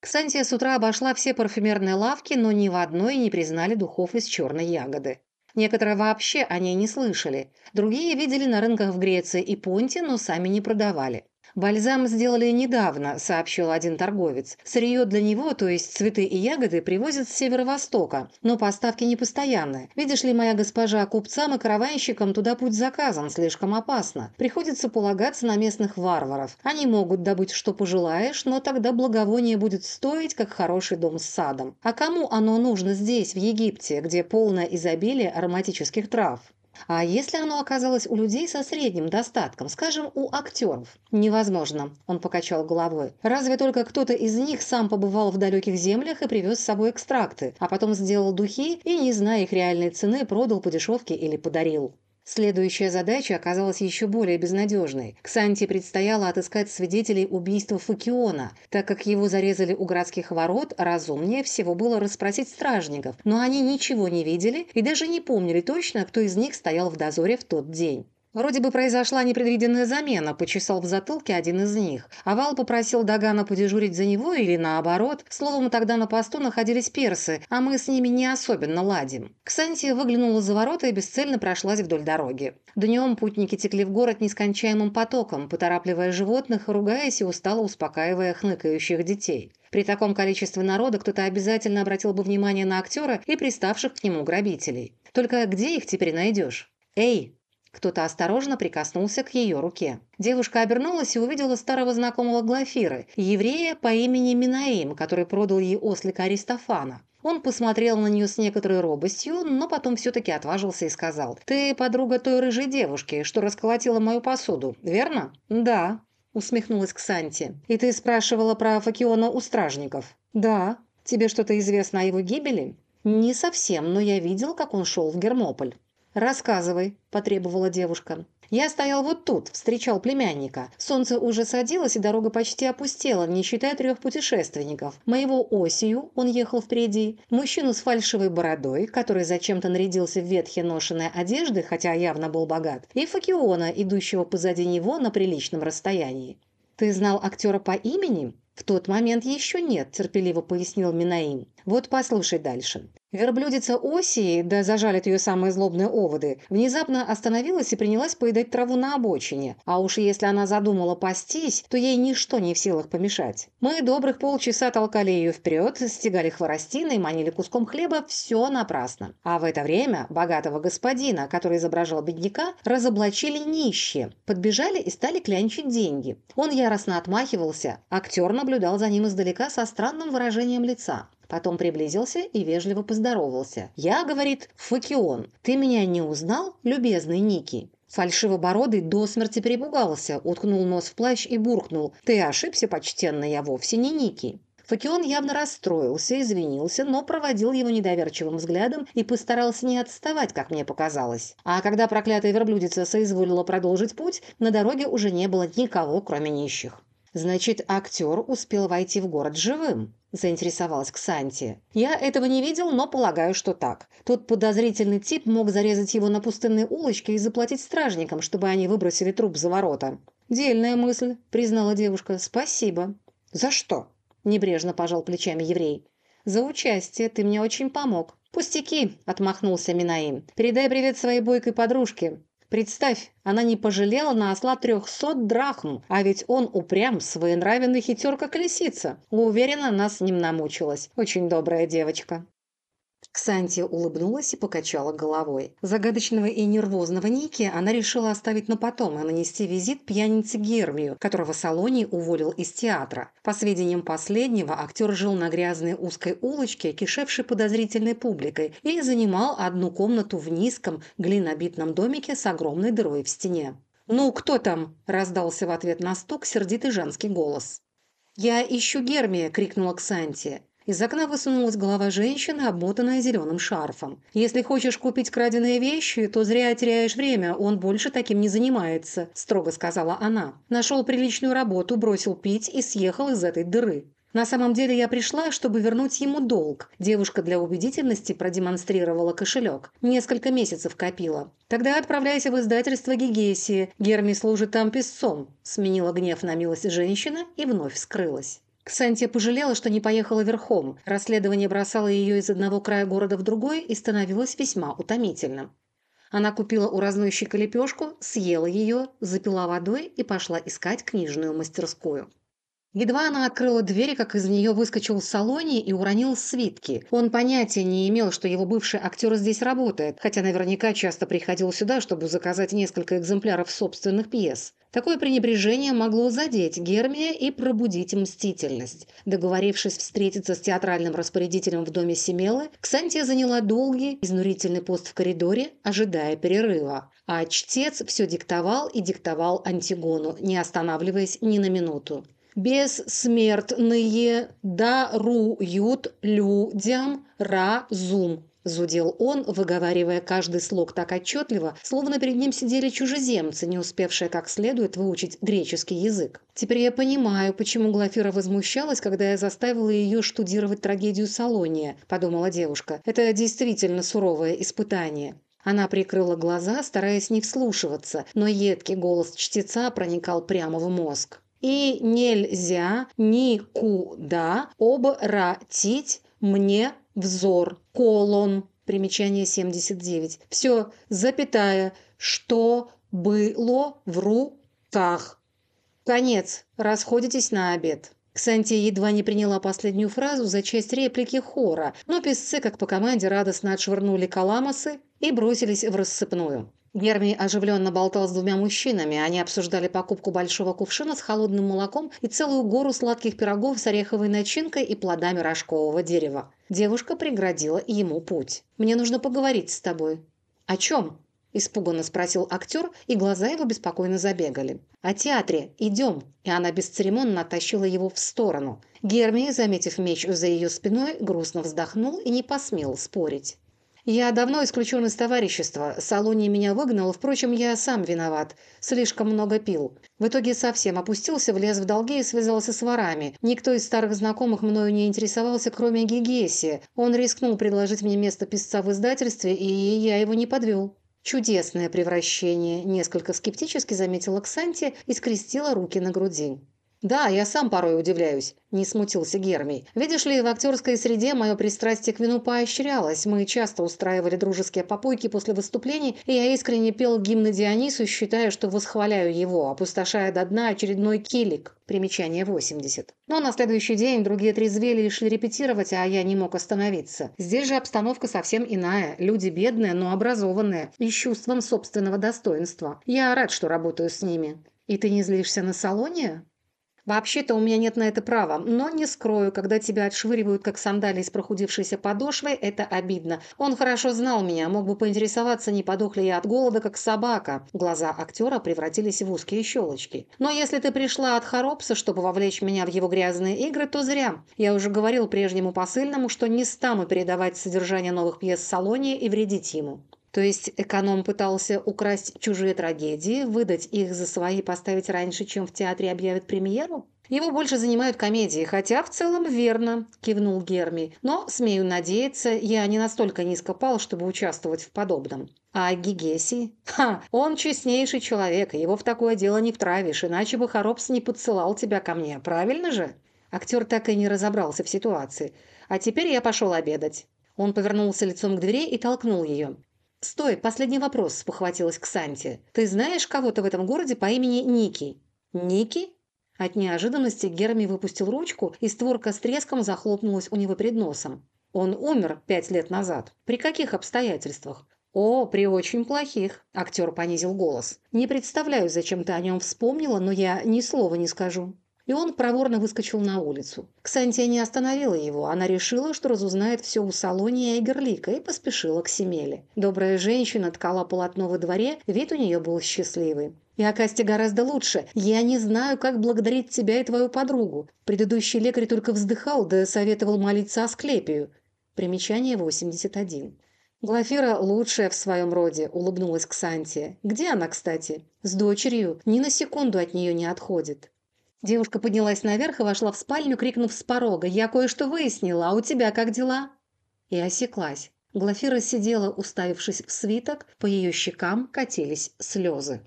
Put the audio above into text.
Ксантия с утра обошла все парфюмерные лавки, но ни в одной не признали духов из черной ягоды. Некоторые вообще о ней не слышали. Другие видели на рынках в Греции и Понте, но сами не продавали. «Бальзам сделали недавно», – сообщил один торговец. «Сырье для него, то есть цветы и ягоды, привозят с северо-востока, но поставки не постоянные. Видишь ли, моя госпожа, купцам и караванщикам туда путь заказан, слишком опасно. Приходится полагаться на местных варваров. Они могут добыть, что пожелаешь, но тогда благовоние будет стоить, как хороший дом с садом. А кому оно нужно здесь, в Египте, где полное изобилие ароматических трав?» А если оно оказалось у людей со средним достатком, скажем, у актеров? Невозможно, он покачал головой. Разве только кто-то из них сам побывал в далеких землях и привез с собой экстракты, а потом сделал духи и, не зная их реальной цены, продал по дешевке или подарил. Следующая задача оказалась еще более безнадежной. Ксанти предстояло отыскать свидетелей убийства Факиона. Так как его зарезали у городских ворот, разумнее всего было расспросить стражников, но они ничего не видели и даже не помнили точно, кто из них стоял в дозоре в тот день. Вроде бы произошла непредвиденная замена, почесал в затылке один из них. Авал попросил Дагана подежурить за него или наоборот. Словом, тогда на посту находились персы, а мы с ними не особенно ладим. Ксантия выглянула за ворота и бесцельно прошлась вдоль дороги. Днем путники текли в город нескончаемым потоком, поторапливая животных, ругаясь и устало успокаивая хныкающих детей. При таком количестве народа кто-то обязательно обратил бы внимание на актера и приставших к нему грабителей. Только где их теперь найдешь? «Эй, кто-то осторожно прикоснулся к ее руке. Девушка обернулась и увидела старого знакомого Глафиры, еврея по имени Минаим, который продал ей ослика Аристофана. Он посмотрел на нее с некоторой робостью, но потом все-таки отважился и сказал, «Ты подруга той рыжей девушки, что расколотила мою посуду, верно?» «Да», — усмехнулась Ксанти. «И ты спрашивала про Факиона у стражников?» «Да. Тебе что-то известно о его гибели?» «Не совсем, но я видел, как он шел в Гермополь». «Рассказывай», – потребовала девушка. «Я стоял вот тут, встречал племянника. Солнце уже садилось, и дорога почти опустела, не считая трех путешественников. Моего Осию, он ехал впереди, мужчину с фальшивой бородой, который зачем-то нарядился в ветхие ношеные одежды, хотя явно был богат, и Факиона, идущего позади него на приличном расстоянии. «Ты знал актера по имени?» «В тот момент еще нет», – терпеливо пояснил Минаим. «Вот послушай дальше. Верблюдица Осии, да зажалит ее самые злобные оводы, внезапно остановилась и принялась поедать траву на обочине. А уж если она задумала пастись, то ей ничто не в силах помешать. Мы добрых полчаса толкали ее вперед, стегали хворостиной, манили куском хлеба, все напрасно. А в это время богатого господина, который изображал бедняка, разоблачили нищие, подбежали и стали клянчить деньги. Он яростно отмахивался, актер наблюдал за ним издалека со странным выражением лица. Потом приблизился и вежливо поздоровался. «Я, — говорит, — Факион. Ты меня не узнал, любезный Ники?» Фальшивобородый до смерти перепугался, уткнул нос в плащ и буркнул. «Ты ошибся, почтенный, я вовсе не Ники». Факион явно расстроился, извинился, но проводил его недоверчивым взглядом и постарался не отставать, как мне показалось. А когда проклятая верблюдица соизволила продолжить путь, на дороге уже не было никого, кроме нищих. Значит, актер успел войти в город живым. – заинтересовалась Ксанти. «Я этого не видел, но полагаю, что так. Тот подозрительный тип мог зарезать его на пустынной улочке и заплатить стражникам, чтобы они выбросили труп за ворота». «Дельная мысль», – признала девушка. «Спасибо». «За что?» – небрежно пожал плечами еврей. «За участие. Ты мне очень помог». «Пустяки», – отмахнулся Минаим. «Передай привет своей бойкой подружке. Представь, она не пожалела на осла трехсот драхм, а ведь он упрям, своенравен и хитер, как лисица. Уверена, она с ним намучилась. Очень добрая девочка. Ксантия улыбнулась и покачала головой. Загадочного и нервозного Ники она решила оставить на потом и нанести визит пьянице Гермию, которого Салоний уволил из театра. По сведениям последнего, актер жил на грязной узкой улочке, кишевшей подозрительной публикой, и занимал одну комнату в низком глинобитном домике с огромной дырой в стене. «Ну, кто там?» – раздался в ответ на стук сердитый женский голос. «Я ищу Гермия!» – крикнула Ксантия. Из окна высунулась голова женщины, обмотанная зеленым шарфом. «Если хочешь купить краденые вещи, то зря теряешь время, он больше таким не занимается», – строго сказала она. «Нашел приличную работу, бросил пить и съехал из этой дыры». На самом деле я пришла, чтобы вернуть ему долг. Девушка для убедительности продемонстрировала кошелек. Несколько месяцев копила. Тогда отправляйся в издательство Гегесии. Герми служит там писцом. Сменила гнев на милость женщина и вновь скрылась. Ксантия пожалела, что не поехала верхом. Расследование бросало ее из одного края города в другой и становилось весьма утомительным. Она купила у разносчика лепешку, съела ее, запила водой и пошла искать книжную мастерскую. Едва она открыла дверь, как из нее выскочил Салони и уронил свитки. Он понятия не имел, что его бывший актер здесь работает, хотя наверняка часто приходил сюда, чтобы заказать несколько экземпляров собственных пьес. Такое пренебрежение могло задеть Гермия и пробудить мстительность. Договорившись встретиться с театральным распорядителем в доме Семелы, Ксантия заняла долгий, изнурительный пост в коридоре, ожидая перерыва. А чтец все диктовал и диктовал Антигону, не останавливаясь ни на минуту бессмертные даруют людям разум. Зудел он, выговаривая каждый слог так отчетливо, словно перед ним сидели чужеземцы, не успевшие как следует выучить греческий язык. Теперь я понимаю, почему Глафира возмущалась, когда я заставила ее штудировать трагедию Салония, подумала девушка. Это действительно суровое испытание. Она прикрыла глаза, стараясь не вслушиваться, но едкий голос чтеца проникал прямо в мозг и нельзя никуда обратить мне взор. Колон. Примечание 79. Все, запятая, что было в руках. Конец. Расходитесь на обед. Ксантия едва не приняла последнюю фразу за часть реплики хора, но песцы, как по команде, радостно отшвырнули каламасы и бросились в рассыпную. Герми оживленно болтал с двумя мужчинами. Они обсуждали покупку большого кувшина с холодным молоком и целую гору сладких пирогов с ореховой начинкой и плодами рожкового дерева. Девушка преградила ему путь. «Мне нужно поговорить с тобой». «О чем?» – испуганно спросил актер, и глаза его беспокойно забегали. «О театре. Идем». И она бесцеремонно оттащила его в сторону. Герми, заметив меч за ее спиной, грустно вздохнул и не посмел спорить. Я давно исключен из товарищества. Салоний меня выгнал, впрочем, я сам виноват. Слишком много пил. В итоге совсем опустился, влез в долги и связался с ворами. Никто из старых знакомых мною не интересовался, кроме Гигеси. Он рискнул предложить мне место писца в издательстве, и я его не подвел. Чудесное превращение, несколько скептически заметила Ксанти и скрестила руки на груди. «Да, я сам порой удивляюсь», – не смутился Гермий. «Видишь ли, в актерской среде мое пристрастие к вину поощрялось. Мы часто устраивали дружеские попойки после выступлений, и я искренне пел гимны Дионису, считая, что восхваляю его, опустошая до дна очередной килик». Примечание 80. Но на следующий день другие трезвели и шли репетировать, а я не мог остановиться. Здесь же обстановка совсем иная. Люди бедные, но образованные и с чувством собственного достоинства. Я рад, что работаю с ними. «И ты не злишься на салоне?» Вообще-то у меня нет на это права, но не скрою, когда тебя отшвыривают как сандалии с прохудившейся подошвой, это обидно. Он хорошо знал меня, мог бы поинтересоваться, не подох ли я от голода, как собака. Глаза актера превратились в узкие щелочки. Но если ты пришла от Хоропса, чтобы вовлечь меня в его грязные игры, то зря. Я уже говорил прежнему посыльному, что не стану передавать содержание новых пьес салоне и вредить ему. То есть эконом пытался украсть чужие трагедии, выдать их за свои, поставить раньше, чем в театре объявят премьеру? Его больше занимают комедии, хотя в целом верно, кивнул Герми. Но, смею надеяться, я не настолько низко пал, чтобы участвовать в подобном. А Гигеси? Ха, он честнейший человек, его в такое дело не втравишь, иначе бы Хоропс не подсылал тебя ко мне, правильно же? Актер так и не разобрался в ситуации. А теперь я пошел обедать. Он повернулся лицом к двери и толкнул ее. «Стой, последний вопрос», – спохватилась Ксанти. «Ты знаешь кого-то в этом городе по имени Ники?» «Ники?» От неожиданности Герми выпустил ручку, и створка с треском захлопнулась у него перед носом. Он умер пять лет назад. При каких обстоятельствах? «О, при очень плохих», – актер понизил голос. «Не представляю, зачем ты о нем вспомнила, но я ни слова не скажу и он проворно выскочил на улицу. Ксантия не остановила его, она решила, что разузнает все у Салония и Герлика, и поспешила к Семеле. Добрая женщина ткала полотно во дворе, вид у нее был счастливый. И Акасте гораздо лучше. Я не знаю, как благодарить тебя и твою подругу. Предыдущий лекарь только вздыхал, да советовал молиться Асклепию. Примечание 81. Глафира лучшая в своем роде, улыбнулась Ксантия. Где она, кстати? С дочерью. Ни на секунду от нее не отходит. Девушка поднялась наверх и вошла в спальню, крикнув с порога «Я кое-что выяснила, а у тебя как дела?» И осеклась. Глафира сидела, уставившись в свиток, по ее щекам катились слезы.